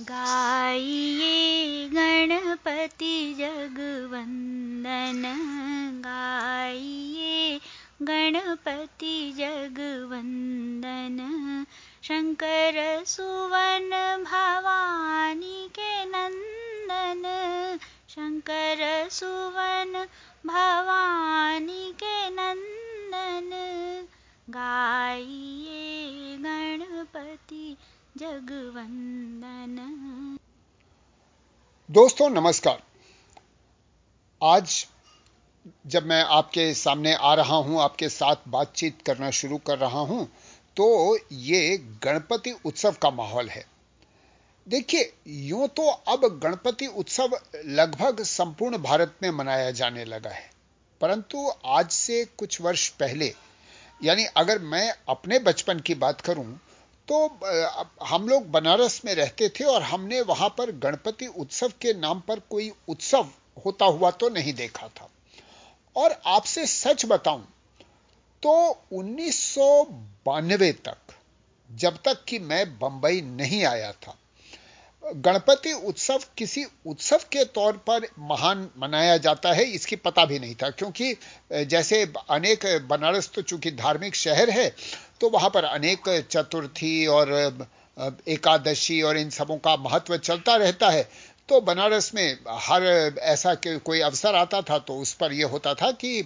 गाइए गणपति जगवंदन, गाइए गणपति जगवंदन। शंकर सुवन भवानी के नंदन, शंकर सुवन भवानी के नंदन। गाइए गणपति दोस्तों, नमस्कार। आज जब मैं आपके सामने आ रहा हूँ, आपके साथ बातचीत करना शुरू कर रहा हूँ तो ये गणपति उत्सव का माहौल है। देखिए, यूँ तो अब गणपति उत्सव लगभग संपूर्ण भारत में मनाया जाने लगा है। परंतु आज से कुछ वर्ष पहले, यानी अगर मैं अपने बचपन की बात करूँ तो हम लोग बनारस में रहते थे और हमने वहाँ पर गणपति उत्सव के नाम पर कोई उत्सव होता हुआ तो नहीं देखा था। और आपसे सच बताऊँ तो उन्नीस सौ बानवे तक, जब तक कि मैं बंबई नहीं आया था, गणपति उत्सव किसी उत्सव के तौर पर महान मनाया जाता है, इसकी पता भी नहीं था। क्योंकि जैसे अनेक बनारस तो चूँकि धार्मिक शहर है तो वहाँ पर अनेक चतुर्थी और एकादशी और इन सबों का महत्व चलता रहता है। तो बनारस में हर ऐसा कोई अवसर आता था तो उस पर यह होता था कि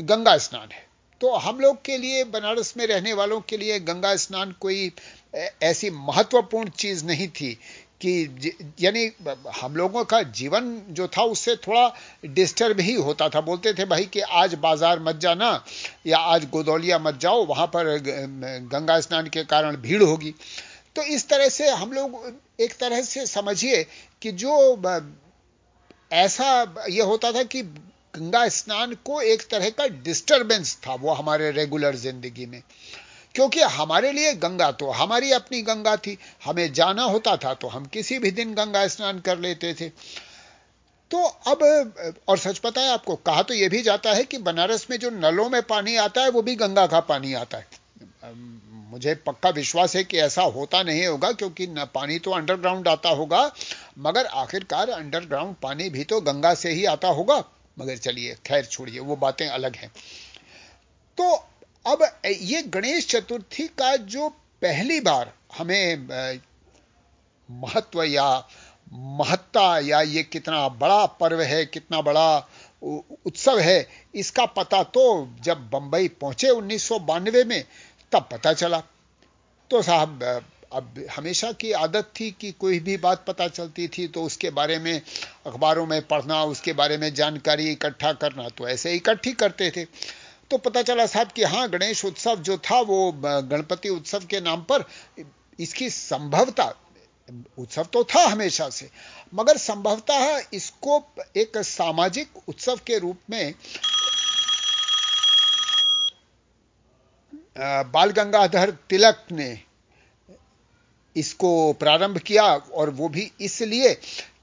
गंगा स्नान है। तो हम लोग के लिए, बनारस में रहने वालों के लिए गंगा स्नान कोई ऐसी महत्वपूर्ण चीज़ नहीं थी कि यानी हम लोगों का जीवन जो था उससे थोड़ा डिस्टर्ब ही होता था। बोलते थे भाई कि आज बाज़ार मत जाना या आज गोदौलिया मत जाओ, वहाँ पर गंगा स्नान के कारण भीड़ होगी। तो इस तरह से हम लोग एक तरह से समझिए कि जो ऐसा यह होता था कि गंगा स्नान को एक तरह का डिस्टरबेंस था वो हमारे रेगुलर ज़िंदगी में। क्योंकि हमारे लिए गंगा तो हमारी अपनी गंगा थी, हमें जाना होता था तो हम किसी भी दिन गंगा स्नान कर लेते थे। तो अब, और सच पता है आपको, कहा तो यह भी जाता है कि बनारस में जो नलों में पानी आता है, वो भी गंगा का पानी आता है। मुझे पक्का विश्वास है कि ऐसा होता नहीं होगा, क्योंकि न पानी तो अंडरग्राउंड आता होगा, मगर आखिरकार अंडरग्राउंड पानी भी तो गंगा से ही आता होगा। मगर चलिए, खैर छोड़िए, वो बातें अलग हैं। तो अब ये गणेश चतुर्थी का जो पहली बार हमें महत्व या महत्ता या ये कितना बड़ा पर्व है, कितना बड़ा उत्सव है, इसका पता तो जब बंबई पहुँचे उन्नीस सौ बानवे में, तब पता चला। तो साहब अब हमेशा की आदत थी कि कोई भी बात पता चलती थी तो उसके बारे में, अखबारों में पढ़ना, उसके बारे में जानकारी इकट्ठा करना तो ऐसे इकट्ठी करते थे। तो पता चला साहब कि हाँ गणेश उत्सव जो था वो गणपति उत्सव के नाम पर इसकी संभवता, उत्सव तो था हमेशा से, मगर संभवतः इसको एक सामाजिक उत्सव के रूप में बाल गंगाधर तिलक ने इसको प्रारंभ किया और वो भी इसलिए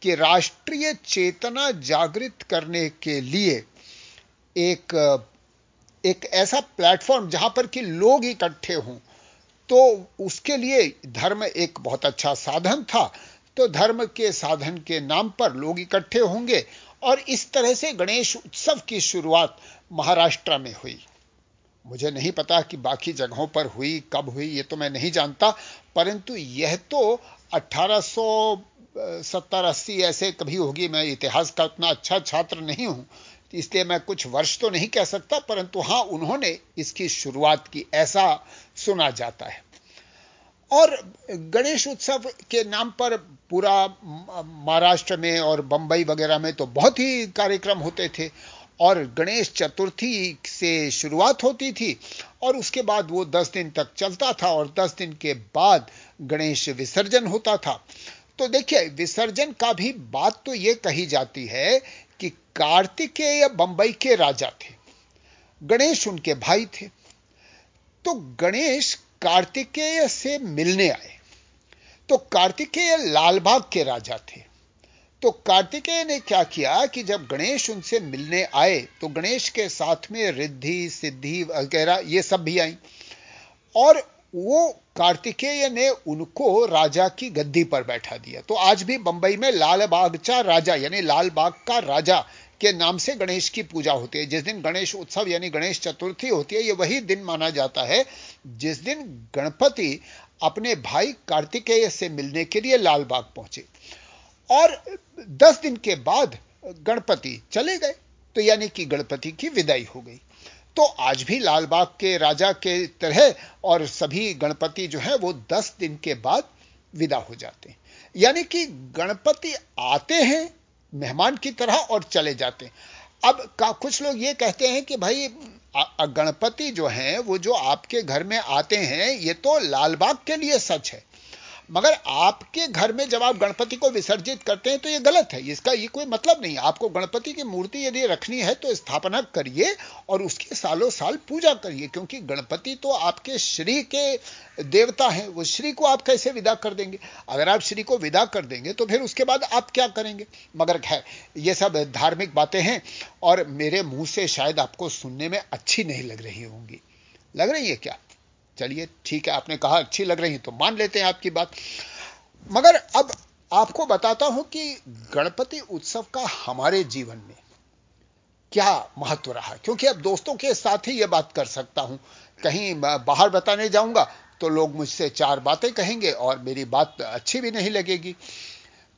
कि राष्ट्रीय चेतना जागृत करने के लिए एक एक ऐसा प्लेटफॉर्म जहाँ पर कि लोग इकट्ठे हों तो उसके लिए धर्म एक बहुत अच्छा साधन था। तो धर्म के साधन के नाम पर लोग इकट्ठे होंगे और इस तरह से गणेश उत्सव की शुरुआत महाराष्ट्र में हुई। मुझे नहीं पता कि बाकी जगहों पर हुई, कब हुई, ये तो मैं नहीं जानता, परंतु यह तो 1870 80 ऐसे कभी होगी, मैं इतिहास का उतना अच्छा छात्र नहीं हूँ इसलिए मैं कुछ वर्ष तो नहीं कह सकता, परंतु हाँ, उन्होंने इसकी शुरुआत की, ऐसा सुना जाता है। और गणेश उत्सव के नाम पर पूरा महाराष्ट्र में और बंबई वगैरह में तो बहुत ही कार्यक्रम होते थे, और गणेश चतुर्थी से शुरुआत होती थी, और उसके बाद वो दस दिन तक चलता था, और दस दिन के बाद गणेश विसर्जन होता था। तो देखिए, विसर्जन का भी बात तो ये कही जाती है कार्तिकेय बंबई के राजा थे। गणेश उनके भाई थे। तो गणेश कार्तिकेय से मिलने आए। तो कार्तिकेय लालबाग के राजा थे। तो कार्तिकेय ने क्या किया कि जब गणेश उनसे मिलने आए तो गणेश के साथ में रिद्धि, सिद्धि वगैरह ये सब भी आई। और वो कार्तिकेय ने उनको राजा की गद्दी पर बैठा दिया। तो आज भी बंबई में लाल बागचा राजा, यानी लाल बाग का राजा के नाम से गणेश की पूजा होती है। जिस दिन गणेश उत्सव, यानी गणेश चतुर्थी होती है, ये वही दिन माना जाता है जिस दिन गणपति अपने भाई कार्तिकेय से मिलने के लिए लाल बाग पहुँचे। और दस दिन के बाद गणपति चले गए। तो यानी कि गणपति की विदाई हो गई। तो आज भी लाल बाग के राजा के तरह और सभी गणपति जो है वो दस दिन के बाद विदा हो जाते हैं। यानी कि गणपति आते हैं मेहमान की तरह और चले जाते हैं। अब का कुछ लोग ये कहते हैं कि भाई गणपति जो हैं, वो जो आपके घर में आते हैं, ये तो लालबाग के लिए सच है। मगर आपके घर में जब आप गणपति को विसर्जित करते हैं तो ये गलत है। इसका ये कोई मतलब नहीं आपको गणपति की मूर्ति यदि रखनी है तो स्थापना करिए और उसकी सालों साल पूजा करिए, क्योंकि गणपति तो आपके श्री के देवता हैं। वो श्री को आप कैसे विदा कर देंगे? अगर आप श्री को विदा कर देंगे तो फिर उसके बाद आप क्या करेंगे? मगर खैर, ये सब धार्मिक बातें हैं और मेरे मुँह से शायद आपको सुनने में अच्छी नहीं लग रही होंगी। लग रही है क्या? चलिए, ठीक है, आपने कहा अच्छी लग रही है तो मान लेते हैं आपकी बात। मगर अब आपको बताता हूँ कि गणपति उत्सव का हमारे जीवन में क्या महत्व रहा क्योंकि अब दोस्तों के साथ ही यह बात कर सकता हूँ। कहीं बाहर बताने जाऊँगा तो लोग मुझसे चार बातें कहेंगे और मेरी बात अच्छी भी नहीं लगेगी।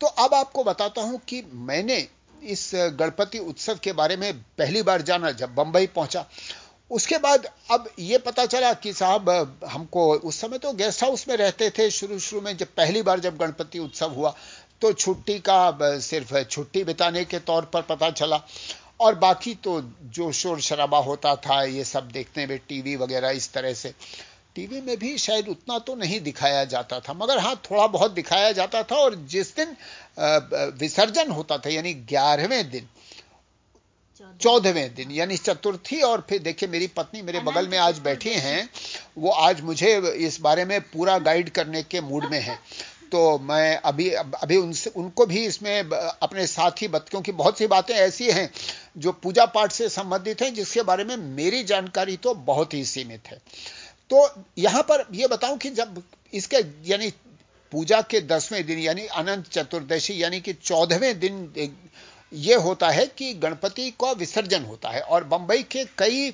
तो अब आपको बताता हूँ कि मैंने इस गणपति उत्सव के बारे में पहली बार जाना, जब बंबई पहुँचा उसके बाद अब ये पता चला कि साहब, हमको उस समय तो गेस्ट हाउस में रहते थे शुरू शुरू में जब पहली बार जब गणपति उत्सव हुआ तो छुट्टी का सिर्फ़ छुट्टी बिताने के तौर पर पता चला। और बाकी तो जो शोर शराबा होता था, ये सब देखने में, टीवी वगैरह इस तरह से। टीवी में भी शायद उतना तो नहीं दिखाया जाता था, मगर हाँ थोड़ा बहुत दिखाया जाता था। और जिस दिन विसर्जन होता था, यानी ग्यारहवें दिन चौदहवें दिन यानी चतुर्थी और फिर देखिए मेरी पत्नी मेरे बगल में आज बैठी हैं वो आज मुझे इस बारे में पूरा गाइड करने के मूड में है। तो मैं अभी अभी उनसे उनको भी इसमें अपने साथ ही बत क्योंकि बहुत सी बातें ऐसी हैं जो पूजा पाठ से संबंधित हैं जिसके बारे में मेरी जानकारी तो बहुत ही सीमित है। तो यहाँ पर यह बताऊँ कि जब इसके यानी पूजा के दसवें दिन यानी अनंत चतुर्दशी यानी कि चौदहवें दिन यह होता है कि गणपति का विसर्जन होता है और बंबई के कई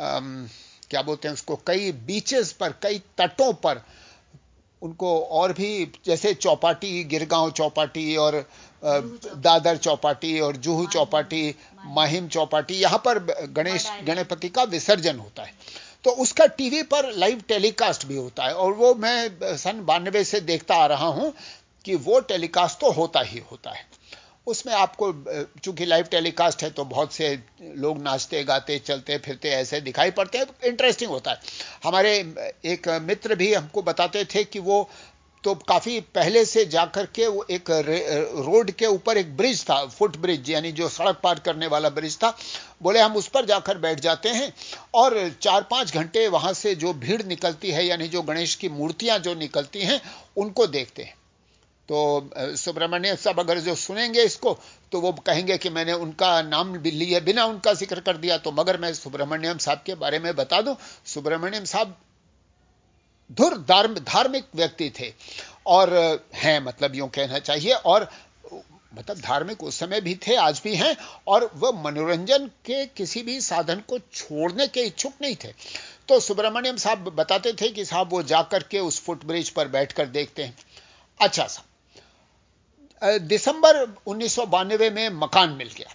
आम, क्या बोलते हैं उसको कई बीचेस पर कई तटों पर उनको और भी जैसे चौपाटी गिरगांव चौपाटी और दादर चौपाटी और जूहू चौपाटी माहिम। चौपाटी यहाँ पर गणेश गणपति का विसर्जन होता है। तो उसका टीवी पर लाइव टेलीकास्ट भी होता है और वो मैं सन बानवे से देखता आ रहा हूँ कि वो टेलीकास्ट तो होता ही होता है। उसमें आपको चूँकि लाइव टेलीकास्ट है तो बहुत से लोग नाचते, गाते, चलते, फिरते ऐसे दिखाई पड़ते हैं इंटरेस्टिंग होता है। हमारे एक मित्र भी हमको बताते थे कि वो तो काफ़ी पहले से जाकर के वो एक रोड के ऊपर एक ब्रिज था फुट ब्रिज यानी जो सड़क पार करने वाला ब्रिज था। बोले, हम उस पर जाकर बैठ जाते हैं और चार पाँच घंटे वहाँ से जो भीड़ निकलती है, यानी जो गणेश की मूर्तियाँ जो निकलती हैं, उनको देखते हैं। तो सुब्रमण्य साहब अगर जो सुनेंगे इसको तो वो कहेंगे कि मैंने उनका नाम भी लिया बिना उनका ज़िक्र कर दिया तो मगर मैं सुब्रमण्यम साहब के बारे में बता दूँ। सुब्रमण्यम साहब धुर धार्मिक व्यक्ति थे और हैं मतलब यूँ कहना चाहिए, और मतलब धार्मिक उस समय भी थे, आज भी हैं, और वह मनोरंजन के किसी भी साधन को छोड़ने के इच्छुक नहीं थे। तो सुब्रमण्यम साहब बताते थे कि साहब वो जाकर के उस फुटब्रिज पर बैठकर देखते हैं। अच्छा साहब दिसंबर उन्नीस सौ बानवे में मकान मिल गया।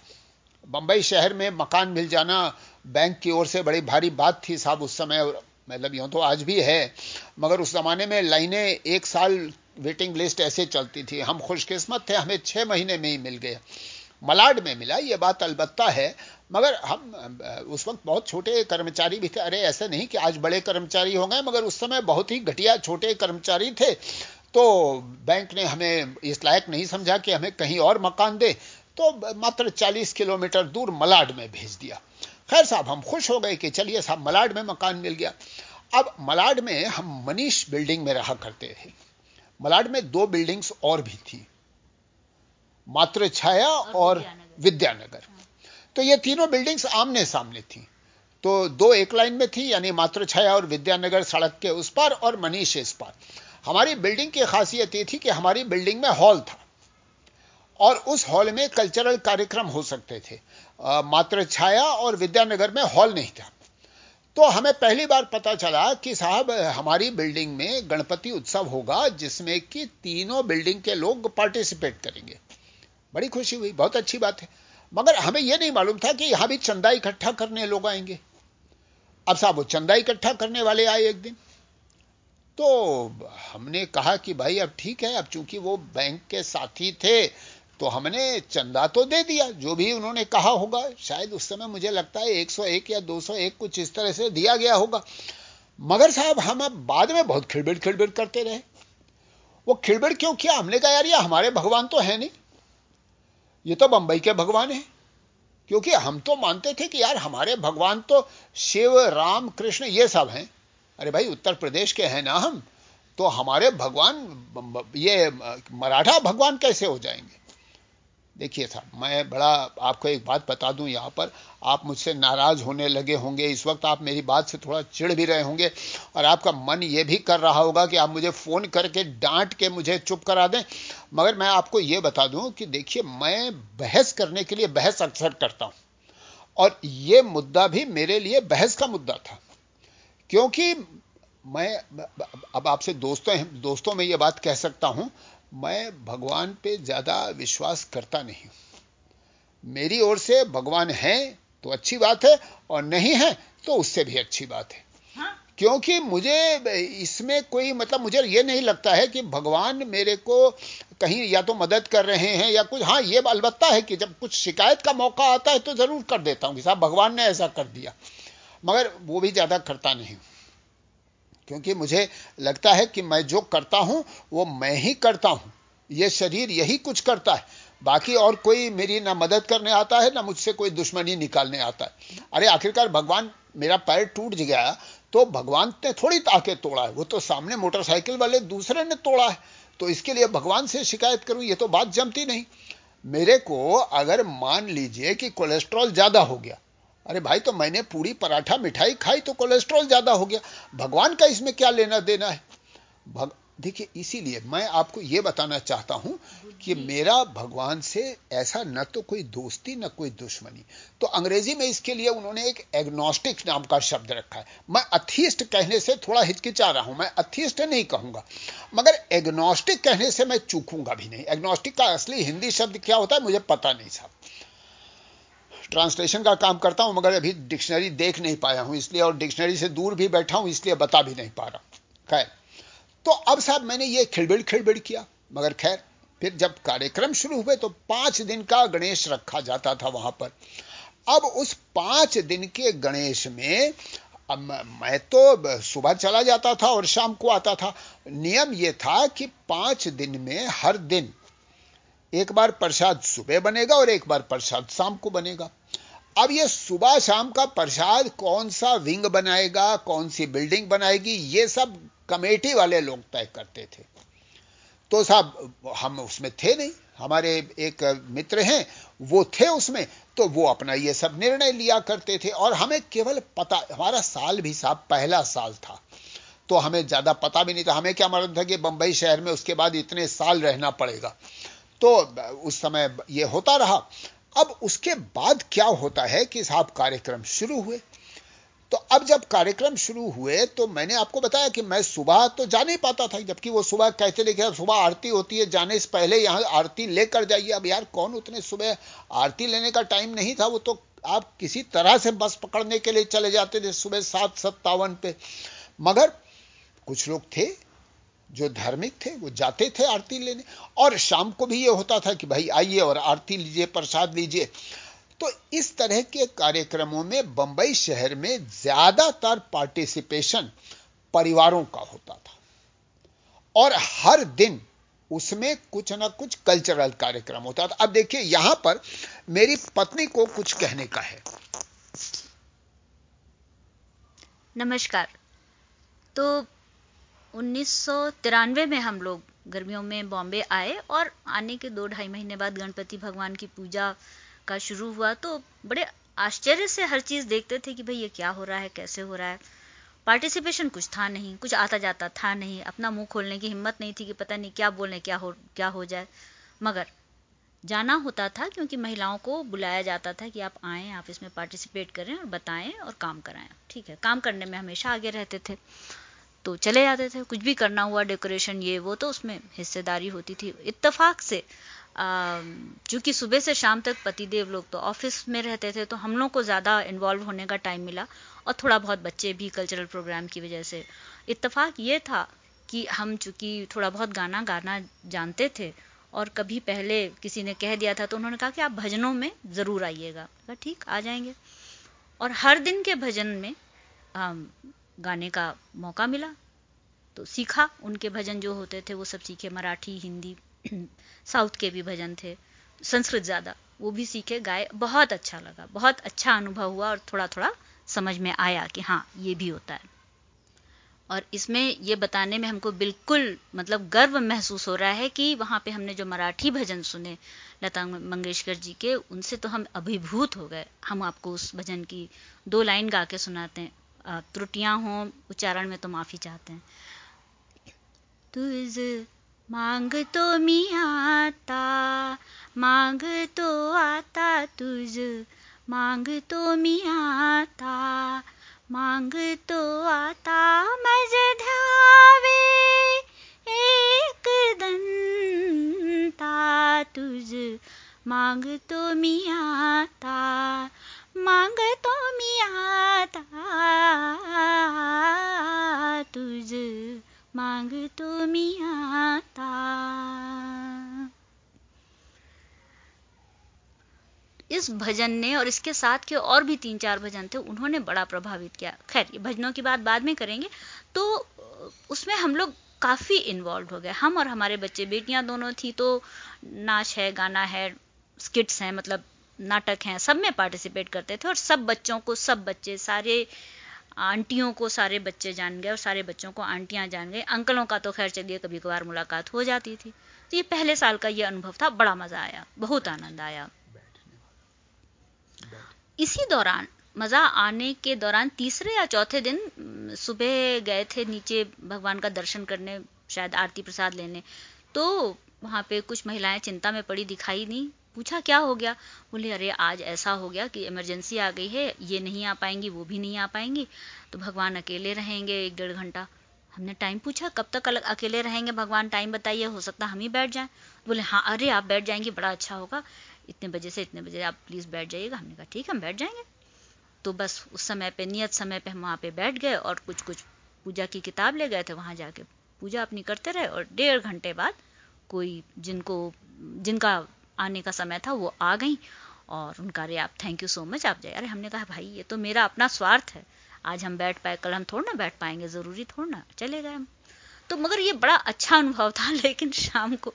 बंबई शहर में मकान मिल जाना बैंक की ओर से बड़ी भारी बात थी साहब उस समय मतलब यूँ तो आज भी है, मगर उस जमाने में लाइनें एक साल वेटिंग लिस्ट ऐसे चलती थी। हम खुशकिस्मत थे, हमें छह महीने में ही मिल गया। मलाड में मिला, ये बात अलबत्ता है, मगर हम उस वक्त बहुत छोटे कर्मचारी भी थे। अरे, ऐसे नहीं कि आज बड़े कर्मचारी हो गए, मगर उस समय बहुत ही घटिया छोटे कर्मचारी थे। तो बैंक ने हमें इस लायक नहीं समझा कि हमें कहीं और मकान दे तो मात्र 40 किलोमीटर दूर मलाड में भेज दिया। खैर साहब हम खुश हो गए कि चलिए साहब मलाड में मकान मिल गया। अब मलाड में हम मनीष बिल्डिंग में रहा करते थे मलाड में दो बिल्डिंग्स और भी थी मात्र छाया और विद्यानगर। तो ये तीनों बिल्डिंग्स आमने सामने थी। तो दो एक लाइन में थी यानी मातृछाया और विद्यानगर सड़क के उस पार और मनीष इस पार। हमारी बिल्डिंग की खासियत ये थी कि हमारी बिल्डिंग में हॉल था। और उस हॉल में कल्चरल कार्यक्रम हो सकते थे। मातृछाया और विद्यानगर में हॉल नहीं था। तो हमें पहली बार पता चला कि साहब, हमारी बिल्डिंग में गणपति उत्सव होगा, जिसमें कि तीनों बिल्डिंग के लोग पार्टिसिपेट करेंगे। बड़ी खुशी हुई, बहुत अच्छी बात है। मगर हमें यह नहीं मालूम था कि यहाँ भी चंदा इकट्ठा करने लोग आएँगे। अब साहब वो चंदा इकट्ठा करने वाले आए एक दिन। तो हमने कहा कि भाई, अब ठीक है, अब चूँकि वो बैंक के साथी थे तो हमने चंदा तो दे दिया, जो भी उन्होंने कहा होगा। शायद उस समय मुझे लगता है 101 या 201 कुछ इस तरह से दिया गया होगा। मगर साहब, हम अब बाद में बहुत खिड़बिड़ खिड़बिड़ करते रहे। वो खिड़बिड़ क्यों किया? हमने कहा, यार, ये हमारे भगवान तो है नहीं। ये तो बंबई के भगवान है। क्योंकि हम तो मानते थे कि यार, हमारे भगवान तो शिव, राम, कृष्ण, ये सब हैं। अरे भाई, उत्तर प्रदेश के हैं ना हम तो हमारे भगवान, ये मराठा भगवान कैसे हो जाएँगे? देखिए साहब मैं बड़ा आपको एक बात बता दूँ यहाँ पर, आप मुझसे नाराज़ होने लगे होंगे, इस वक्त आप मेरी बात से थोड़ा चिढ़ भी रहे होंगे, और आपका मन ये भी कर रहा होगा कि आप मुझे फ़ोन करके डांट के मुझे चुप करा दें, मगर मैं आपको ये बता दूँ कि देखिए, मैं बहस करने के लिए बहस अक्सर करता हूँ, और यह मुद्दा भी मेरे लिए बहस का मुद्दा था। क्योंकि मैं अब आपसे दोस्तों दोस्तों में यह बात कह सकता हूँ मैं भगवान पे ज़्यादा विश्वास करता नहीं मेरी ओर से भगवान है तो अच्छी बात है और नहीं है तो उससे भी अच्छी बात है। हाँ? क्योंकि मुझे इसमें कोई मतलब मुझे यह नहीं लगता है कि भगवान मेरे को कहीं या तो मदद कर रहे हैं या कुछ। हाँ ये अलबत्ता है कि जब कुछ शिकायत का मौका आता है तो ज़रूर कर देता हूँ कि साहब भगवान ने ऐसा कर दिया। मगर वो भी ज़्यादा करता नहीं क्योंकि मुझे लगता है कि मैं जो करता हूँ, वो मैं ही करता हूँ। यह शरीर यही कुछ करता है। बाकी और कोई मेरी ना मदद करने आता है, ना मुझसे कोई दुश्मनी निकालने आता है। अरे, आखिरकार भगवान मेरा पैर टूट गया तो भगवान ने थोड़ी ताके तोड़ा है। वो तो सामने मोटरसाइकिल वाले दूसरे ने तोड़ा है। तो इसके लिए भगवान से शिकायत करूँ, ये तो बात जमती नहीं। मेरे को अगर मान लीजिए कि कोलेस्ट्रॉल ज़्यादा हो गया अरे भाई तो मैंने पूरी पराठा मिठाई खाई तो कोलेस्ट्रॉल ज़्यादा हो गया। भगवान का इसमें क्या लेना देना है? भग... देखिए इसीलिए मैं आपको यह बताना चाहता हूँ कि मेरा भगवान से ऐसा न तो कोई दोस्ती न कोई दुश्मनी। तो अंग्रेज़ी में इसके लिए उन्होंने एक एग्नोस्टिक नाम का शब्द रखा है। मैं अथिस्ट कहने से थोड़ा हिचकिचा रहा हूँ मैं अथिस्ट नहीं कहूँगा। मगर एग्नोस्टिक कहने से मैं चूकूँगा भी नहीं। एग्नोस्टिक का असली हिंदी शब्द क्या होता है मुझे पता नहीं साहब। ट्रांसलेशन का काम करता हूँ, मगर अभी डिक्शनरी देख नहीं पाया हूँ, इसलिए और डिक्शनरी से दूर भी बैठा हूँ, इसलिए बता भी नहीं पा रहा खैर तो अब साहब मैंने ये खिड़बिड़ खिड़बिड़ किया, मगर खैर, फिर जब कार्यक्रम शुरू हुए तो पाँच दिन का गणेश रखा जाता था वहाँ पर। अब उस पाँच दिन के गणेश में, अब मैं तो सुबह चला जाता था और शाम को आता था। नियम यह था कि पाँच दिन में हर दिन एक बार प्रसाद सुबह बनेगा और एक बार प्रसाद शाम को बनेगा। अब ये सुबह शाम का प्रसाद कौन सा विंग बनाएगा, कौन सी बिल्डिंग बनाएगी, ये सब कमेटी वाले लोग तय करते थे। तो साहब, हम उसमें थे नहीं। हमारे एक मित्र हैं, वो थे उसमें तो वो अपना ये सब निर्णय लिया करते थे। और हमें केवल पता, हमारा साल भी साहब, पहला साल था। तो हमें ज़्यादा पता भी नहीं था, हमें क्या मालूम था कि बंबई शहर में उसके बाद इतने साल रहना पड़ेगा। तो उस समय यह होता रहा। अब उसके बाद क्या होता है कि साहब कार्यक्रम शुरू हुए? तो अब जब कार्यक्रम शुरू हुए तो मैंने आपको बताया कि मैं सुबह तो जा नहीं पाता था, जबकि वो सुबह कहते थे सुबह आरती होती है, जाने से पहले यहाँ आरती लेकर जाइए। अब यार कौन उतने सुबह आरती लेने का टाइम नहीं था, वो तो आप किसी तरह से बस पकड़ने के लिए चले जाते थे सुबह सात सत्तावन पे। मगर कुछ लोग थे जो धार्मिक थे, वो जाते थे आरती लेने। और शाम को भी ये होता था कि भाई आइए और आरती लीजिए, प्रसाद लीजिए। तो इस तरह के कार्यक्रमों में बंबई शहर में ज़्यादातर पार्टिसिपेशन परिवारों का होता था। और हर दिन उसमें कुछ ना कुछ कल्चरल कार्यक्रम होता था। अब देखिए, यहाँ पर मेरी पत्नी को कुछ कहने का है। नमस्कार। तो उन्नीस सौ तिरानवे में हम लोग गर्मियों में बॉम्बे आए और आने के दो ढाई महीने बाद गणपति भगवान की पूजा का शुरू हुआ। तो बड़े आश्चर्य से हर चीज़ देखते थे कि भाई ये क्या हो रहा है, कैसे हो रहा है। पार्टिसिपेशन कुछ था नहीं, कुछ आता जाता था नहीं। अपना मुँह खोलने की हिम्मत नहीं थी कि पता नहीं क्या बोलने क्या हो क्या हो जाए। मगर जाना होता था क्योंकि महिलाओं को बुलाया जाता था कि आप आएँ, आप इसमें पार्टिसिपेट करें और बताएँ और काम कराएँ। ठीक है, काम करने में हमेशा आगे रहते थे। तो चले जाते थे, कुछ भी करना हुआ डेकोरेशन ये वो तो उसमें हिस्सेदारी होती थी। इत्तेफाक से चूँकि सुबह से शाम तक पतिदेव लोग तो ऑफ़िस में रहते थे तो हम लोग को ज़्यादा इन्वॉल्व होने का टाइम मिला और थोड़ा बहुत बच्चे भी कल्चरल प्रोग्राम की वजह से। इत्तेफाक ये था कि हम चूँकि थोड़ा बहुत गाना गाना जानते थे और कभी पहले किसी ने कह दिया था तो उन्होंने कहा कि आप भजनों में ज़रूर आइएगा। ठीक, आ जाएँगे। और हर दिन के भजन में गाने का मौका मिला तो सीखा। उनके भजन जो होते थे, वो सब सीखे। मराठी, हिंदी, साउथ के भी भजन थे। संस्कृत ज़्यादा, वो भी सीखे। गाए, बहुत अच्छा लगा। बहुत अच्छा अनुभव हुआ और थोड़ा थोड़ा समझ में आया कि हाँ ये भी होता है। और इसमें ये बताने में हमको बिल्कुल मतलब गर्व महसूस हो रहा है कि वहाँ पे हमने जो मराठी भजन सुने, लता मंगेशकर जी के, उनसे तो हम अभिभूत हो गए। हम आपको उस भजन की दो लाइन गा के सुनाते हैं। त्रुटियाँ हों, उच्चारण में तो माफ़ी चाहते हैं। तुझ मांग तो आता, मांग तो आता तुझ मांग तो आता मागतो आता, मज ध्यावे एक दंता तुझ मागतो मी आता, मांग तो मी आता. तुझ मागतो मी आता. इस भजन ने और इसके साथ के और भी तीन चार भजन थे, उन्होंने बड़ा प्रभावित किया। खैर, ये भजनों की बात बाद में करेंगे। तो उसमें हम लोग काफ़ी इन्वॉल्व हो गए। हम और हमारे बच्चे, बेटियाँ दोनों थी तो नाच है, गाना है स्किट्स हैं मतलब नाटक हैं, सब में पार्टिसिपेट करते थे और सब बच्चों को, सब बच्चे, सारे आंटियों को सारे बच्चे जान गए और सारे बच्चों को आंटियाँ जान गए अंकलों का तो खैर चलिए कभी कभार मुलाकात हो जाती थी। तो ये पहले साल का ये अनुभव था, बड़ा मज़ा आया, बहुत आनंद आया। इसी दौरान, मज़ा आने के दौरान तीसरे या चौथे दिन सुबह गए थे नीचे भगवान का दर्शन करने, शायद आरती प्रसाद लेने। तो वहाँ पे कुछ महिलाएँ चिंता में पड़ी दिखाई नहीं पूछा, क्या हो गया? बोले, अरे, आज ऐसा हो गया कि इमरजेंसी आ गई है, ये नहीं आ पाएँगी, वो भी नहीं आ पाएँगी तो भगवान अकेले रहेंगे एक डेढ़ घंटा। हमने टाइम पूछा, कब तक अकेले रहेंगे? भगवान टाइम बताइए, हो सकता हम ही बैठ जाएँ। बोले हाँ अरे, आप बैठ जाएँगे, बड़ा अच्छा होगा। इतने बजे से इतने बजे आप प्लीज़ बैठ जाइएगा। हमने कहा, ठीक, हम बैठ जाएँगे। तो बस उस समय पे, नियत समय पे हम वहाँ पे बैठ गए और कुछ कुछ पूजा की किताब ले गए थे। वहाँ जाके पूजा अपनी करते रहे और डेढ़ घंटे बाद कोई जिनको, जिनका आने का समय था, वो आ गई और उनका अरे आप थैंक यू सो मच आप जाए। अरे, हमने कहा, भाई, ये तो मेरा अपना स्वार्थ है। आज हम बैठ पाए, कल हम थोड़ा ना बैठ पाएँगे, ज़रूरी थोड़ा ना। चले गए हम। तो मगर ये बड़ा अच्छा अनुभव था, लेकिन शाम को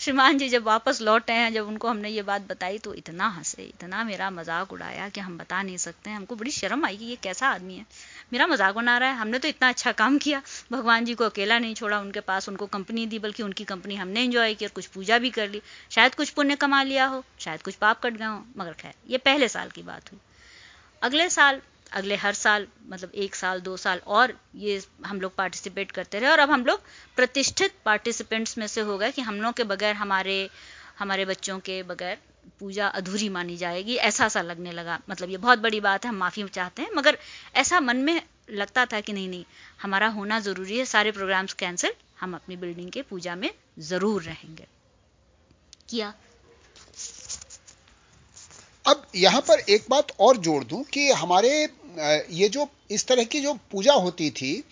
श्रीमान जी जब वापस लौटे हैं जब उनको हमने ये बात बताई तो इतना हंसे, इतना मेरा मज़ाक उड़ाया कि हम बता नहीं सकते हैं हमको बड़ी शर्म आई कि ये कैसा आदमी है। मेरा मज़ाक बना रहा है, हमने तो इतना अच्छा काम किया, भगवान जी को अकेला नहीं छोड़ा, उनके पास उनको कंपनी दी, बल्कि उनकी कंपनी हमने इंजॉय की और कुछ पूजा भी कर ली, शायद कुछ पुण्य कमा लिया हो, शायद कुछ पाप कट गए हो, मगर खैर, ये पहले साल की बात हुई। अगले साल अगले हर साल मतलब एक साल, दो साल, और ये हम लोग पार्टिसिपेट करते रहे, और अब हम लोग प्रतिष्ठित पार्टिसिपेंट्स में से हो गए कि हम लोग के बगैर हमारे हमारे बच्चों के बगैर पूजा अधूरी मानी जाएगी। ऐसा सा लगने लगा। मतलब ये बहुत बड़ी बात है, हम माफ़ी चाहते हैं, मगर ऐसा मन में लगता था कि नहीं नहीं, हमारा होना ज़रूरी है, सारे प्रोग्राम्स कैंसिल हम अपनी बिल्डिंग के पूजा में ज़रूर रहेंगे। किया? अब यहाँ पर एक बात और जोड़ दूँ कि हमारे ये जो इस तरह की जो पूजा होती थी,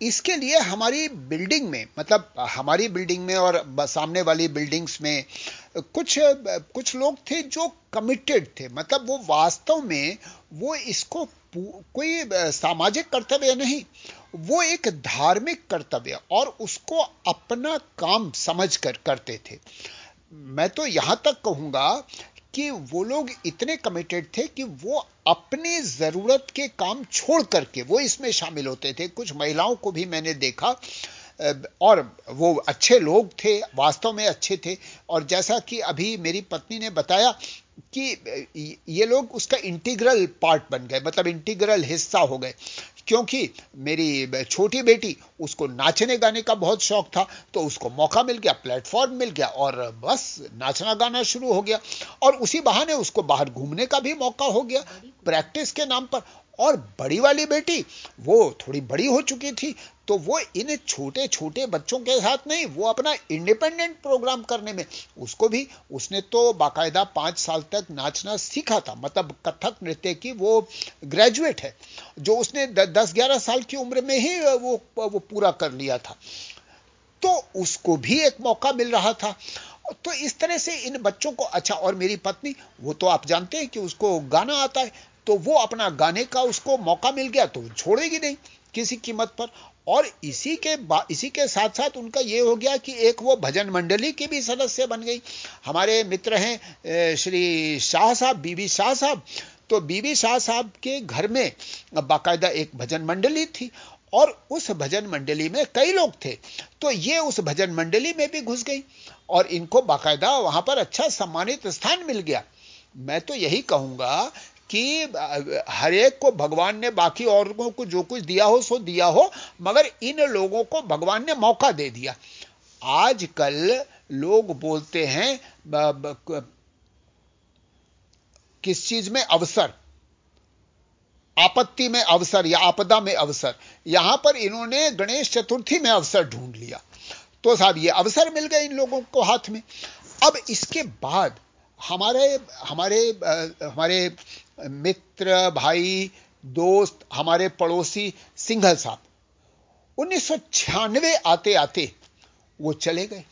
इसके लिए हमारी बिल्डिंग में मतलब हमारी बिल्डिंग में और सामने वाली बिल्डिंग्स में कुछ कुछ लोग थे जो कमिटेड थे। मतलब वो वास्तव में, वो इसको कोई सामाजिक कर्तव्य नहीं, वो एक धार्मिक कर्तव्य और उसको अपना काम समझ कर करते थे। मैं तो यहाँ तक कहूँगा कि वो लोग इतने कमिटेड थे कि वो अपनी ज़रूरत के काम छोड़ करके, वो इसमें शामिल होते थे। कुछ महिलाओं को भी मैंने देखा और वो अच्छे लोग थे, वास्तव में अच्छे थे। और जैसा कि अभी मेरी पत्नी ने बताया कि ये लोग उसका इंटीग्रल पार्ट बन गए मतलब इंटीग्रल हिस्सा हो गए। क्योंकि मेरी छोटी बेटी, उसको नाचने गाने का बहुत शौक था तो उसको मौका मिल गया, प्लेटफॉर्म मिल गया और बस नाचना गाना शुरू हो गया। और उसी बहाने उसको बाहर घूमने का भी मौका हो गया, प्रैक्टिस के नाम पर। और बड़ी वाली बेटी, वो थोड़ी बड़ी हो चुकी थी तो वो इन छोटे छोटे बच्चों के साथ नहीं, वो अपना इंडिपेंडेंट प्रोग्राम करने में, उसको भी, उसने तो बाकायदा पाँच साल तक नाचना सीखा था मतलब कथक नृत्य की वो ग्रेजुएट है, जो उसने दस ग्यारह साल की उम्र में ही वो वो पूरा कर लिया था। तो उसको भी एक मौका मिल रहा था। तो इस तरह से इन बच्चों को अच्छा और मेरी पत्नी, वो तो आप जानते हैं कि उसको गाना आता है तो वो अपना गाने का उसको मौका मिल गया तो छोड़ेगी नहीं किसी कीमत पर। और इसी के इसी के साथ साथ उनका ये हो गया कि एक वो भजन मंडली की भी सदस्य बन गई। हमारे मित्र हैं श्री शाह साहब, बीबी शाह साहब। तो बीबी शाह साहब के घर में बाकायदा एक भजन मंडली थी और उस भजन मंडली में कई लोग थे। तो ये उस भजन मंडली में भी घुस गई और इनको बाकायदा वहाँ पर अच्छा सम्मानित स्थान मिल गया। मैं तो यही कहूँगा कि हर एक को भगवान ने बाकी औरों को जो कुछ दिया हो, सो दिया हो, मगर इन लोगों को भगवान ने मौका दे दिया। आजकल लोग बोलते हैं किस चीज़ में अवसर? आपत्ति में अवसर या आपदा में अवसर? यहाँ पर इन्होंने गणेश चतुर्थी में अवसर ढूंढ लिया। तो साहब, ये अवसर मिल गए इन लोगों को हाथ में। अब इसके बाद हमारे हमारे हमारे मित्र, भाई, दोस्त, हमारे पड़ोसी सिंघल साहब, उन्नीस आते आते वो चले गए।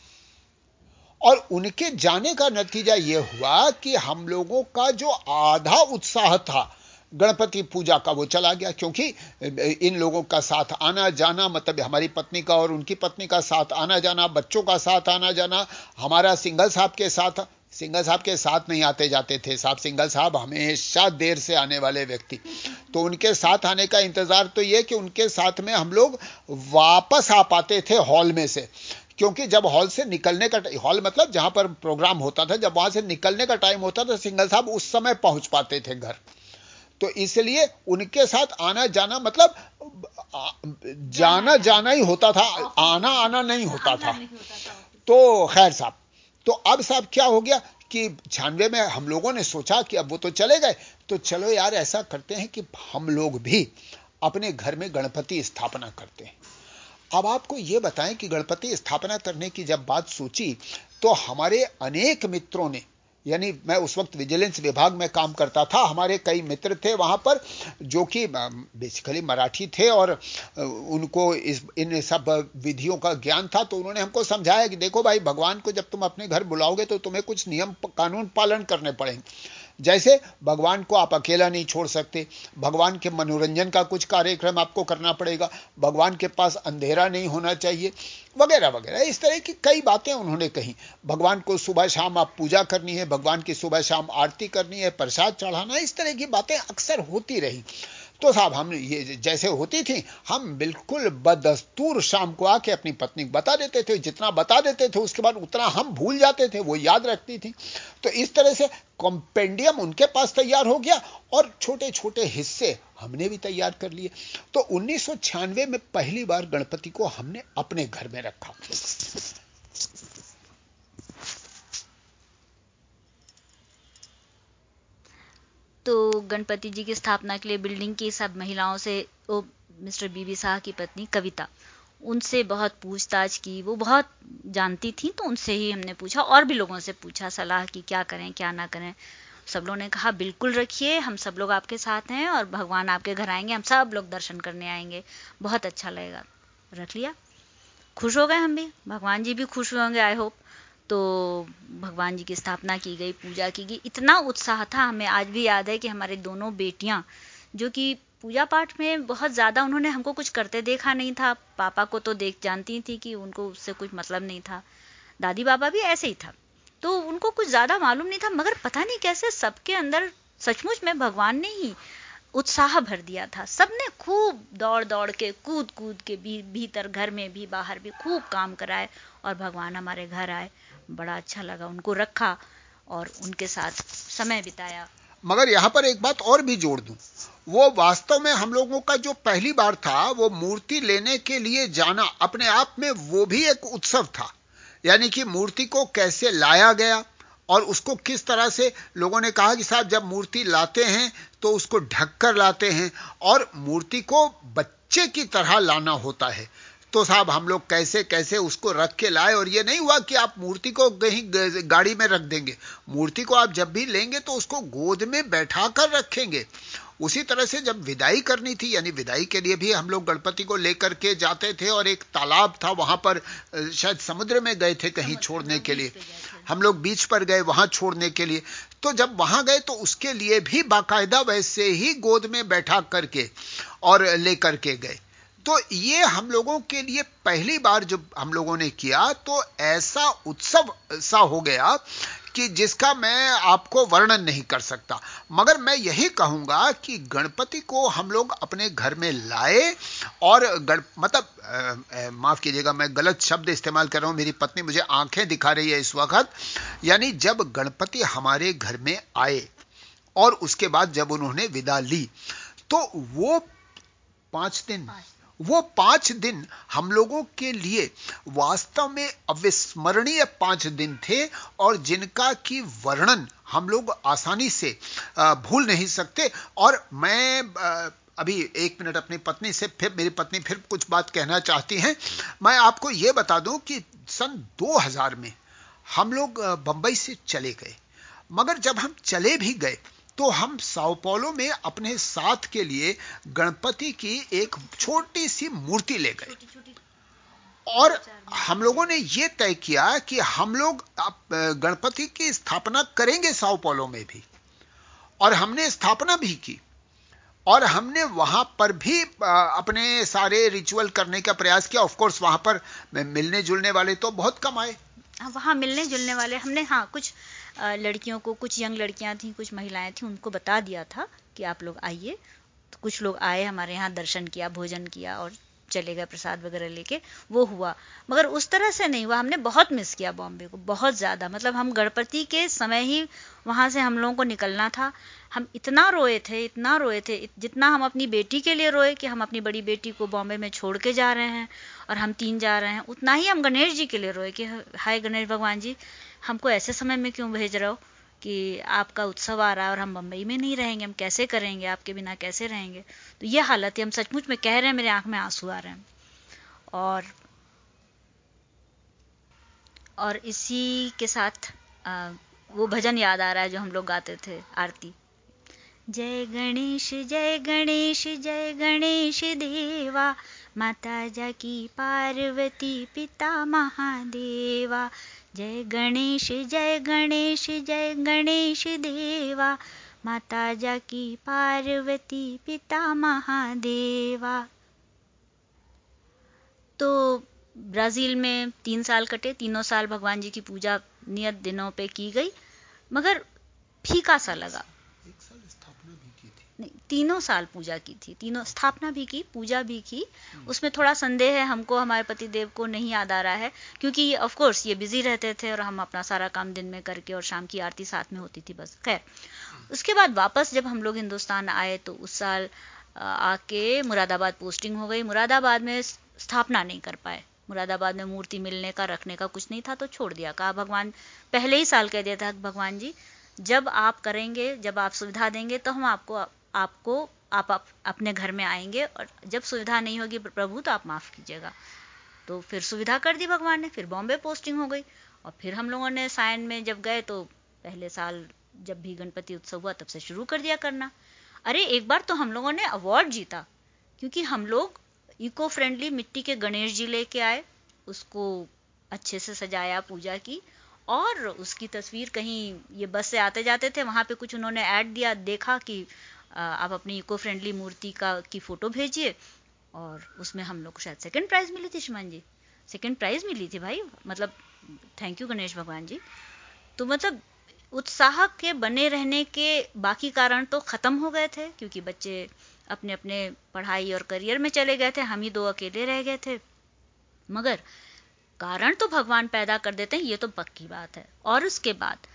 और उनके जाने का नतीजा यह हुआ कि हम लोगों का जो आधा उत्साह था गणपति पूजा का वो चला गया, क्योंकि इन लोगों का साथ आना जाना मतलब हमारी पत्नी का और उनकी पत्नी का साथ आना जाना, बच्चों का साथ आना जाना, हमारा सिंगल साहब के साथ सिंगल साहब के साथ नहीं आते जाते थे। साहब सिंगल साहब हमेशा देर से आने वाले व्यक्ति। तो उनके साथ आने का इंतज़ार तो ये कि उनके साथ में हम लोग वापस आ पाते थे हॉल में से। क्योंकि जब हॉल से निकलने का हॉल मतलब जहाँ पर प्रोग्राम होता था जब वहाँ से निकलने का टाइम होता था सिंगल साहब उस समय पहुँच पाते थे घर। तो इसलिए उनके साथ आना जाना मतलब जाना जाना ही होता था। आना आना नहीं होता था। तो खैर साहब तो अब साहब क्या हो गया कि छानवे में हम लोगों ने सोचा कि अब वो तो चले गए। तो चलो यार, ऐसा करते हैं कि हम लोग भी अपने घर में गणपति स्थापना करते हैं। अब आपको यह बताएँ कि गणपति स्थापना करने की जब बात सोची तो हमारे अनेक मित्रों ने यानी मैं उस वक्त विजिलेंस विभाग में काम करता था, हमारे कई मित्र थे वहाँ पर जो कि बेसिकली मराठी थे और उनको इस, इन सब विधियों का ज्ञान था तो उन्होंने हमको समझाया कि देखो भाई, भगवान को जब तुम अपने घर बुलाओगे तो तुम्हें कुछ नियम कानून पालन करने पड़ेंगे जैसे भगवान को आप अकेला नहीं छोड़ सकते, भगवान के मनोरंजन का कुछ कार्यक्रम आपको करना पड़ेगा, भगवान के पास अंधेरा नहीं होना चाहिए, वगैरह वगैरह। इस तरह की कई बातें उन्होंने कही। भगवान को सुबह शाम आप पूजा करनी है, भगवान की सुबह शाम आरती करनी है, प्रसाद चढ़ाना, इस तरह की बातें अक्सर होती रही। तो साहब, हम ये जैसे होती थी, हम बिल्कुल बदस्तूर शाम को आके अपनी पत्नी को बता देते थे, जितना बता देते थे, उसके बाद उतना हम भूल जाते थे, वो याद रखती थी। तो इस तरह से कॉम्पेंडियम उनके पास तैयार हो गया और छोटे छोटे हिस्से हमने भी तैयार कर लिए। तो उन्नीस सौ छियानवे में पहली बार गणपति को हमने अपने घर में रखा। तो गणपति जी की स्थापना के लिए बिल्डिंग की सब महिलाओं से, वो मिस्टर बीबी शाह की पत्नी कविता, उनसे बहुत पूछताछ की, वो बहुत जानती थी तो उनसे ही हमने पूछा, और भी लोगों से पूछा सलाह की, क्या करें, क्या ना करें। सब लोगों ने कहा, बिल्कुल रखिए, हम सब लोग आपके साथ हैं, और भगवान आपके घर आएँगे, हम सब लोग दर्शन करने आएँगे। बहुत अच्छा लगेगा। रख लिया। खुश हो गए हम भी। भगवान जी भी खुश होंगे आई होप तो भगवान जी की स्थापना की गई, पूजा की गई। इतना उत्साह था, हमें आज भी याद है कि हमारे दोनों बेटियाँ, जो कि पूजा पाठ में बहुत ज़्यादा उन्होंने हमको कुछ करते देखा नहीं था। पापा को तो देख जानती थी कि उनको उससे कुछ मतलब नहीं था। दादी बाबा भी ऐसे ही था। तो उनको कुछ ज़्यादा मालूम नहीं था, मगर पता नहीं कैसे सबके अंदर सचमुच में भगवान ने ही उत्साह भर दिया था। सबने खूब दौड़ दौड़ के कूद कूद के भी, भीतर घर में भी, बाहर भी खूब काम कराए और भगवान हमारे घर आए। बड़ा अच्छा लगा, उनको रखा और उनके साथ समय बिताया। मगर यहाँ पर एक बात और भी जोड़ दूँ। वो वास्तव में हम लोगों का जो पहली बार था, वो मूर्ति लेने के लिए जाना अपने आप में वो भी एक उत्सव था। यानी कि मूर्ति को कैसे लाया गया और उसको किस तरह से लोगों ने कहा कि साहब जब मूर्ति लाते हैं तो उसको ढक कर लाते हैं और मूर्ति को बच्चे की तरह लाना होता है। तो साहब हम लोग कैसे कैसे उसको रख के लाए? और ये नहीं हुआ कि आप मूर्ति को कहीं गाड़ी में रख देंगे। मूर्ति को आप जब भी लेंगे तो उसको गोद में बैठा कर रखेंगे। उसी तरह से जब विदाई करनी थी यानी विदाई के लिए भी हम लोग गणपति को लेकर के जाते थे और एक तालाब था वहाँ पर शायद समुद्र में गए थे कहीं छोड़ने के लिए। हम लोग बीच पर गए वहाँ छोड़ने के लिए। तो जब वहाँ गए तो उसके लिए भी बाकायदा वैसे ही गोद में बैठा करके और लेकर के गए। तो ये हम लोगों के लिए पहली बार जब हम लोगों ने किया तो ऐसा उत्सव सा हो गया कि जिसका मैं आपको वर्णन नहीं कर सकता। मगर मैं यही कहूँगा कि गणपति को हम लोग अपने घर में लाए और गण मतलब माफ़ कीजिएगा, मैं गलत शब्द इस्तेमाल कर रहा हूँ, मेरी पत्नी मुझे आँखें दिखा रही है इस वक्त। यानी जब गणपति हमारे घर में आए और उसके बाद जब उन्होंने विदा ली तो वो पाँच दिन वो पाँच दिन हम लोगों के लिए वास्तव में अविस्मरणीय पाँच दिन थे और जिनका की वर्णन हम लोग आसानी से भूल नहीं सकते। और मैं अभी एक मिनट अपनी पत्नी से फिर, मेरी पत्नी फिर कुछ बात कहना चाहती हैं। मैं आपको यह बता दूँ कि सन 2000 में हम लोग बंबई से चले गए। मगर जब हम चले भी गए तो हम साउपोलो में अपने साथ के लिए गणपति की एक छोटी सी मूर्ति ले गए। और हम लोगों ने यह तय किया कि हम लोग गणपति की स्थापना करेंगे साउपोलो में भी। और हमने स्थापना भी की। और हमने वहाँ पर भी अपने सारे रिचुअल करने का प्रयास किया। ऑफ़ कोर्स वहाँ पर मिलने जुलने वाले तो बहुत कम आए। हाँ, वहाँ मिलने जुलने वाले हमने हाँ कुछ लड़कियों को, कुछ यंग लड़कियाँ थी, कुछ महिलाएँ थी, उनको बता दिया था कि आप लोग आइए। तो कुछ लोग आए, हमारे यहाँ दर्शन किया, भोजन किया और चले गए प्रसाद वगैरह लेके। वो हुआ। मगर उस तरह से नहीं हुआ। हमने बहुत मिस किया बॉम्बे को, बहुत ज़्यादा। मतलब हम गणपति के समय ही वहाँ से हम लोगों को निकलना था। हम इतना रोए थे, इतना रोए थे जितना हम अपनी बेटी के लिए रोए कि हम अपनी बड़ी बेटी को बॉम्बे में छोड़ के जा रहे हैं और हम तीन जा रहे हैं, उतना ही हम गणेश जी के लिए रोए कि हाय गणेश भगवान जी हमको ऐसे समय में क्यों भेज रहे हो कि आपका उत्सव आ रहा है और हम बम्बई में नहीं रहेंगे हम कैसे करेंगे आपके बिना कैसे रहेंगे? तो ये हालत है हम सचमुच में कह रहे हैं मेरे आँख में आँसू आ रहे हैं। और और इसी के साथ आ, वो भजन याद आ रहा है जो हम लोग गाते थे आरती। जय गणेश जय गणेश जय गणेश देवा माता जा की पार्वती पिता महादेवा जय गणेश जय गणेश जय गणेश देवा। माता जा की पार्वती, पिता महादेवा। तो ब्राज़ील में तीन साल कटे, तीनों साल भगवान जी की पूजा नियत दिनों पे की गई, मगर फीका सा लगा। तीनों साल पूजा की थी तीनों स्थापना भी की पूजा भी की। हम्म। उसमें थोड़ा संदेह है हमको हमारे पति देव को नहीं याद आ रहा है क्योंकि ऑफ़ कोर्स ये बिज़ी रहते थे और हम अपना सारा काम दिन में करके और शाम की आरती साथ में होती थी बस खैर। उसके बाद वापस जब हम लोग हिंदुस्तान आए तो उस साल आके मुरादाबाद पोस्टिंग हो गई। मुरादाबाद में स्थापना नहीं कर पाए। मुरादाबाद में मूर्ति मिलने का रखने का कुछ नहीं था तो छोड़ दिया। कहा भगवान पहले ही साल कह दिया था भगवान जी जब आप करेंगे जब आप सुविधा देंगे तो हम आपको आपको आप, आप अपने घर में आएँगे और जब सुविधा नहीं होगी प्रभु तो आप माफ़ कीजिएगा। तो फिर सुविधा कर दी भगवान ने फिर बॉम्बे पोस्टिंग हो गई और फिर हम लोगों ने साइन में जब गए तो पहले साल जब भी गणपति उत्सव हुआ तब से शुरू कर दिया करना। अरे एक बार तो हम लोगों ने अवार्ड जीता क्योंकि हम लोग इको फ्रेंडली मिट्टी के गणेश जी लेके आए उसको अच्छे से सजाया पूजा की और उसकी तस्वीर कहीं ये बस से आते जाते थे वहाँ पे कुछ उन्होंने ऐड दिया देखा कि आप अपनी इको फ्रेंडली मूर्ति का, की फ़ोटो भेजिए और उसमें हम लोग को शायद सेकंड प्राइज मिली थी शुमान जी। सेकंड प्राइज मिली थी भाई मतलब थैंक यू गणेश भगवान जी। तो मतलब उत्साह के बने रहने के बाकी कारण तो खत्म हो गए थे, क्योंकि बच्चे अपने अपने पढ़ाई और करियर में चले गए थे, हम ही दो अकेले रह गए थे। मगर कारण तो भगवान पैदा कर देते हैं, ये तो पक्की बात है। और उसके बाद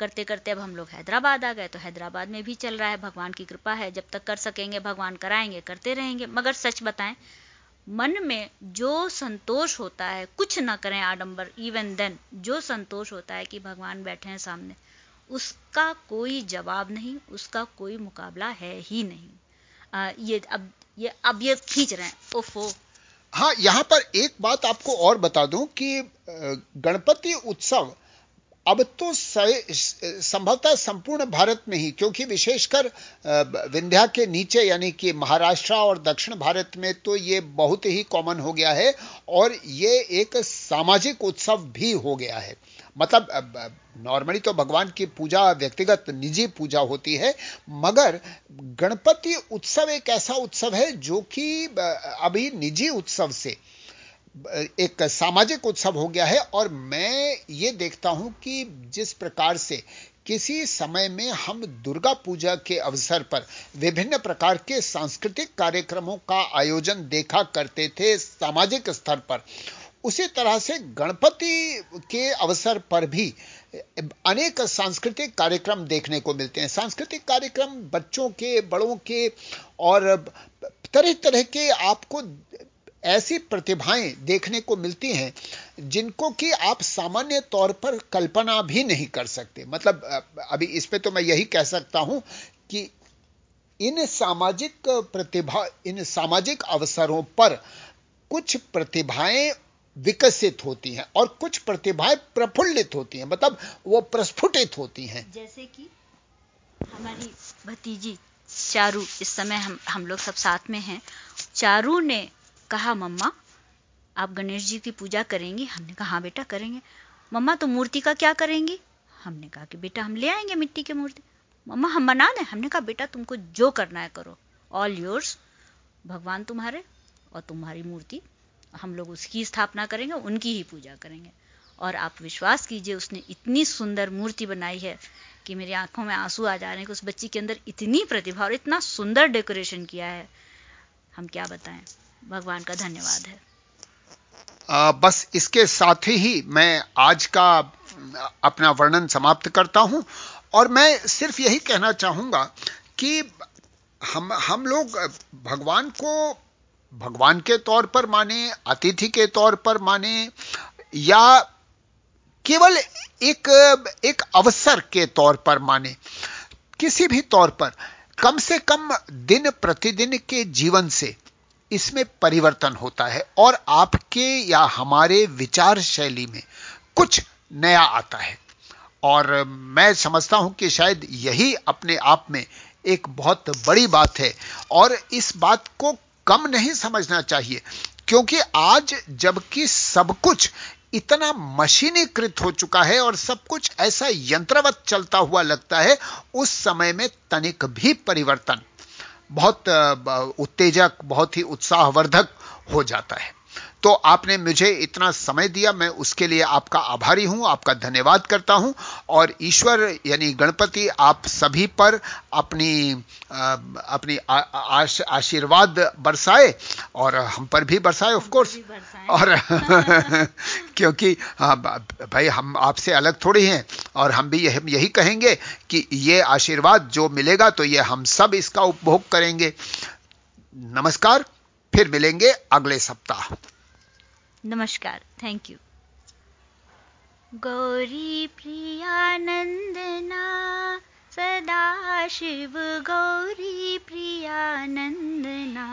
करते करते अब हम लोग हैदराबाद आ गए तो हैदराबाद में भी चल रहा है भगवान की कृपा है जब तक कर सकेंगे भगवान कराएँगे करते रहेंगे। मगर सच बताएँ मन में जो संतोष होता है कुछ ना करें आडंबर इवन देन जो संतोष होता है कि भगवान बैठे हैं सामने उसका कोई जवाब नहीं उसका कोई मुकाबला है ही नहीं। आ, ये अब ये अब ये खींच रहे हैं। ओफो। हाँ यहाँ पर एक बात आपको और बता दूँ कि गणपति उत्सव अब तो संभवतः संपूर्ण भारत में ही, क्योंकि विशेषकर विंध्या के नीचे, यानी कि महाराष्ट्र और दक्षिण भारत में तो ये बहुत ही कॉमन हो गया है, और ये एक सामाजिक उत्सव भी हो गया है। मतलब नॉर्मली तो भगवान की पूजा, व्यक्तिगत निजी पूजा होती है, मगर गणपति उत्सव एक ऐसा उत्सव है जो कि अभी निजी उत्सव से एक सामाजिक उत्सव हो गया है और मैं ये देखता हूँ कि जिस प्रकार से किसी समय में हम दुर्गा पूजा के अवसर पर विभिन्न प्रकार के सांस्कृतिक कार्यक्रमों का आयोजन देखा करते थे सामाजिक स्तर पर, उसी तरह से गणपति के अवसर पर भी अनेक सांस्कृतिक कार्यक्रम देखने को मिलते हैं। सांस्कृतिक कार्यक्रम बच्चों के, बड़ों के और तरह तरह के आपको ऐसी प्रतिभाएँ देखने को मिलती हैं जिनको कि आप सामान्य तौर पर कल्पना भी नहीं कर सकते। मतलब अभी इस पे तो मैं यही कह सकता हूँ कि इन सामाजिक प्रतिभा, इन सामाजिक अवसरों पर कुछ प्रतिभाएँ विकसित होती हैं और कुछ प्रतिभाएँ प्रफुल्लित होती हैं। मतलब वो प्रस्फुटित होती हैं। जैसे कि हमारी भतीजी चारू, इस समय हम हम लोग सब साथ में हैं। चारू ने कहा, मम्मा, आप गणेश जी की पूजा करेंगी? हमने कहा हाँ बेटा, करेंगे। मम्मा तो मूर्ति का क्या करेंगी? हमने कहा कि, बेटा, हम ले आएँगे मिट्टी की मूर्ति। मम्मा, हम बना दें? हमने कहा, बेटा, तुमको जो करना है करो। ऑल योर्स भगवान तुम्हारे और तुम्हारी मूर्ति। हम लोग उसकी स्थापना करेंगे, उनकी ही पूजा करेंगे। और आप विश्वास कीजिए, उसने इतनी सुंदर मूर्ति बनाई है कि मेरी आँखों में आँसू आ जा रहे हैं कि उस बच्ची के अंदर इतनी प्रतिभा और इतना सुंदर डेकोरेशन किया है। हम क्या बताएँ? भगवान का धन्यवाद है। आ, बस इसके साथ ही मैं आज का अपना वर्णन समाप्त करता हूँ और मैं सिर्फ़ यही कहना चाहूँगा कि हम हम लोग भगवान को भगवान के तौर पर माने अतिथि के तौर पर माने या केवल एक एक अवसर के तौर पर माने किसी भी तौर पर कम से कम दिन प्रतिदिन के जीवन से। इसमें परिवर्तन होता है और आपके या हमारे विचार शैली में कुछ नया आता है। और मैं समझता हूँ कि शायद यही अपने आप में एक बहुत बड़ी बात है और इस बात को कम नहीं समझना चाहिए, क्योंकि आज जबकि सब कुछ इतना मशीनीकृत हो चुका है और सब कुछ ऐसा यंत्रवत चलता हुआ लगता है, उस समय में तनिक भी परिवर्तन बहुत उत्तेजक बहुत ही उत्साहवर्धक हो जाता है। तो आपने मुझे इतना समय दिया मैं उसके लिए आपका आभारी हूँ आपका धन्यवाद करता हूँ। और ईश्वर यानी गणपति आप सभी पर अपनी अपनी आशीर्वाद बरसाए और हम पर भी बरसाए ऑफ़ कोर्स और क्योंकि भाई हम आपसे अलग थोड़ी हैं और हम भी यही, यही कहेंगे कि ये आशीर्वाद जो मिलेगा तो ये हम सब इसका उपभोग करेंगे। नमस्कार फिर मिलेंगे अगले सप्ताह। नमस्कार थैंक यू गौरी प्रियानंदना सदा शिव गौरी प्रियानंदना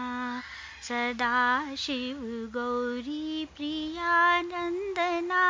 सदा शिव गौरी प्रियानंदना।